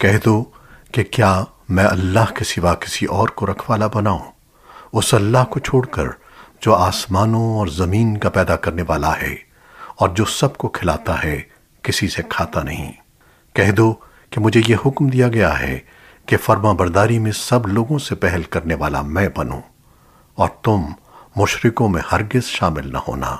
کہہ دو کہ کیا میں اللہ کے سوا کسی اور کو رکھوالا بناؤں اس اللہ کو چھوڑ کر جو آسمانوں اور زمین کا پیدا کرنے والا ہے اور جو سب کو کھلاتا ہے، کسی سے کھاتا نہیں۔ کہہ دو کہ مجھے یہ حکم دیا گیا ہے کہ فرما برداری میں سب لوگوں سے پہل کرنے والا میں بنوں اور تم مشرکوں میں ہرگز شامل نہ ہونا۔